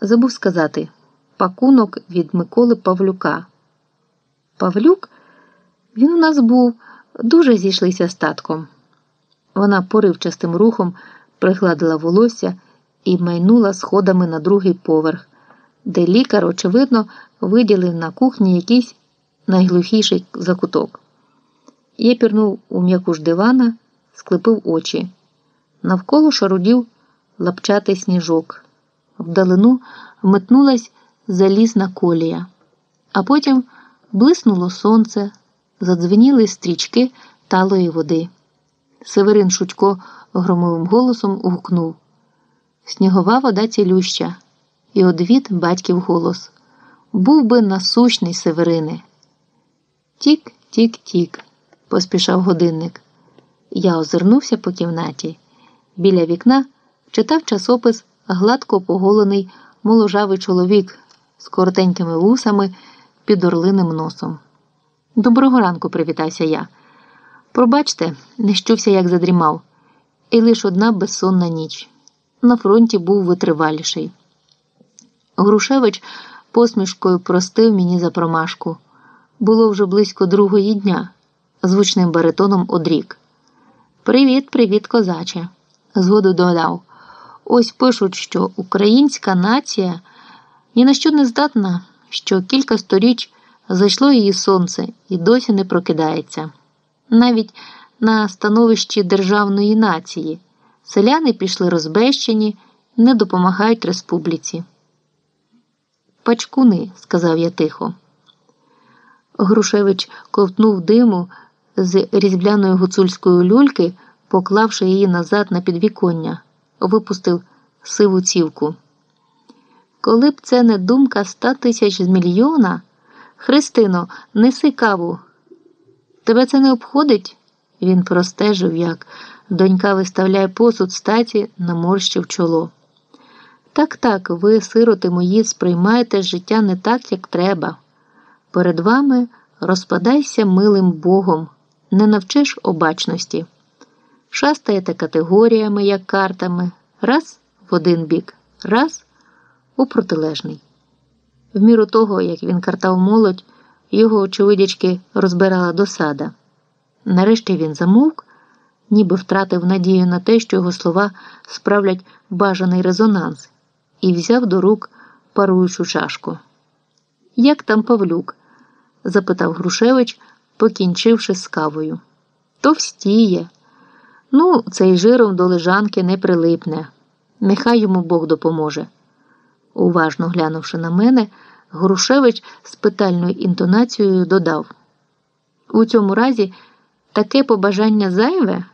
Забув сказати пакунок від Миколи Павлюка. Павлюк, він у нас був, дуже зійшлися з татком. Вона поривчастим рухом пригладила волосся і майнула сходами на другий поверх, де лікар, очевидно, виділив на кухні якийсь найглухіший закуток. Я пірнув у м'яку ж дивана, склепив очі. Навколо шарудів лапчатий сніжок. Вдалину вметнулась залізна колія, а потім блиснуло сонце, задзвеніли стрічки талої води. Северин Шутько громовим голосом гукнув Снігова вода цілюща, і одвід батьків голос. Був би насущний Северине. Тік, тік, тік, поспішав годинник. Я озирнувся по кімнаті. Біля вікна читав часопис гладко поголений моложавий чоловік з коротенькими вусами під орлиним носом. Доброго ранку, привітався я. Пробачте, не щувся, як задрімав, і лише одна безсонна ніч. На фронті був витриваліший. Грушевич посмішкою простив мені за промашку. Було вже близько другої дня, звучним баритоном одрік. Привіт, привіт, козаче. Згоду додав. Ось пишуть, що українська нація ні на що не здатна, що кілька сторіч зайшло її сонце і досі не прокидається. Навіть на становищі державної нації селяни пішли розбещені, не допомагають республіці. Пачкуни, сказав я тихо. Грушевич ковтнув диму з різьбляної гуцульської люльки, поклавши її назад на підвіконня, випустив сиву цівку. Коли б це не думка ста тисяч з мільйона, Христино, неси каву. Тебе це не обходить? Він простежив, як донька виставляє посуд статі, наморщив чоло. Так, так, ви, сироти мої, сприймаєте життя не так, як треба. Перед вами розпадайся милим Богом, не навчиш обачності. Шастаєте категоріями, як картами, раз в один бік, раз у протилежний. В міру того, як він картав молодь, його очевидячки розбирала досада. Нарешті він замовк, ніби втратив надію на те, що його слова справлять бажаний резонанс, і взяв до рук паруючу чашку. Як там Павлюк? запитав Грушевич, покінчивши з кавою. Товстіє. Ну, цей жиром до лежанки не прилипне. Нехай йому Бог допоможе. Уважно глянувши на мене, Грушевич з питальною інтонацією додав: У цьому разі таке побажання зайве.